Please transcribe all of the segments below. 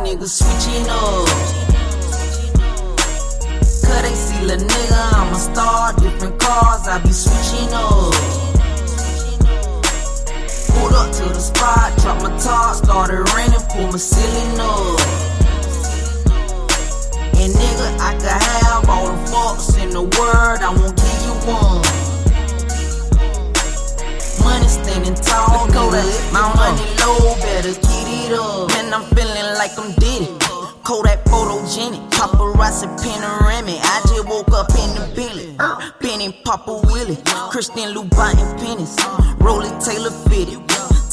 niggas switching up. Cause they see the nigga, I'm a star, different cars, I be switching up. Pulled up to the spot, dropped my top, started raining, pull my ceiling up. And nigga, I could have all the fucks in the world, I won't give you one. Money standing tall, nigga. My money low, like I'm Diddy. Kodak photogenic, paparazzi panoramic. I just woke up in the Bentley, er, Benny Papa Willie, Christian Louboutin pennies, Rolly Taylor fitted.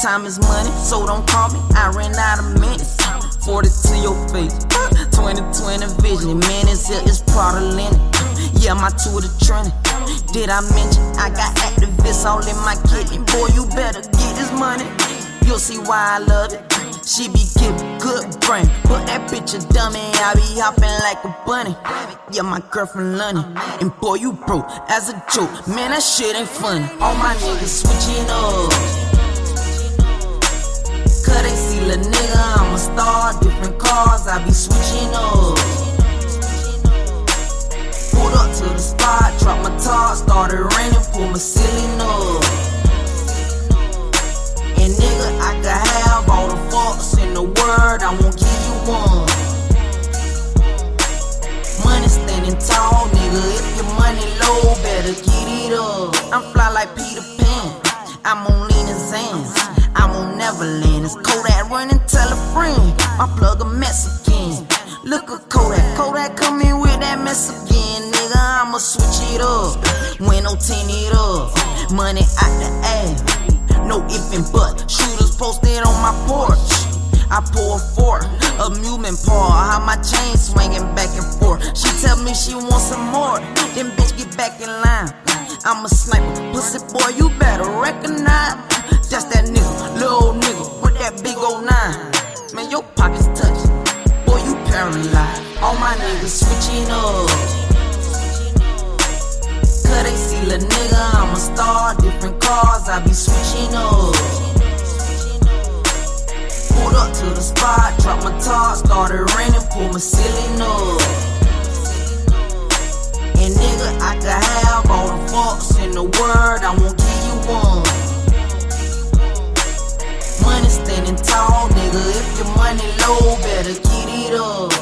Time is money, so don't call me. I ran out of minutes. 40 to your face, 2020 vision. Man, it's here, it's Prada linen. Yeah, my tour to trending. Did I mention I got Actavis all in my kidney? Boy, you better get this money. You'll see why I love it. She be giving good brain. Put that bitch a dummy, I be hopping like a bunny. Yeah, my girl from London. And boy, you broke as a joke. Man, that shit ain't funny. All my niggas switching up. Cause they see the nigga, I'm a star. Different cars, I be switching up. Pulled up to the spot, dropped my top, started raining, pull my ceiling better get it up. I'm fly like Peter Pan. I'm on lean and Xans. I'm on Neverland. It's Kodak running, tell a friend. My plug a Mexican. Look at Kodak. Kodak come in with that mess again, nigga. I'ma switch it up. Window tint it up. Money out the ass. No if and but. Shooters posted on my porch. I pour a fork, amusement paw. How my chain swinging back and forth. She tell me she wants some more. Then bitch in line. I'm a sniper, pussy boy, you better recognize. Just that nigga, little nigga with that big old nine. Man, your pockets touch. Boy, you paralyzed. All my niggas switching up. Cause they see the nigga, I'm a star. Different cars, I be switching up. Pulled up to the spot, dropped my top, started raining, pull my ceiling up. The I won't give you one. Money standing tall, nigga. If your money low, better get it up.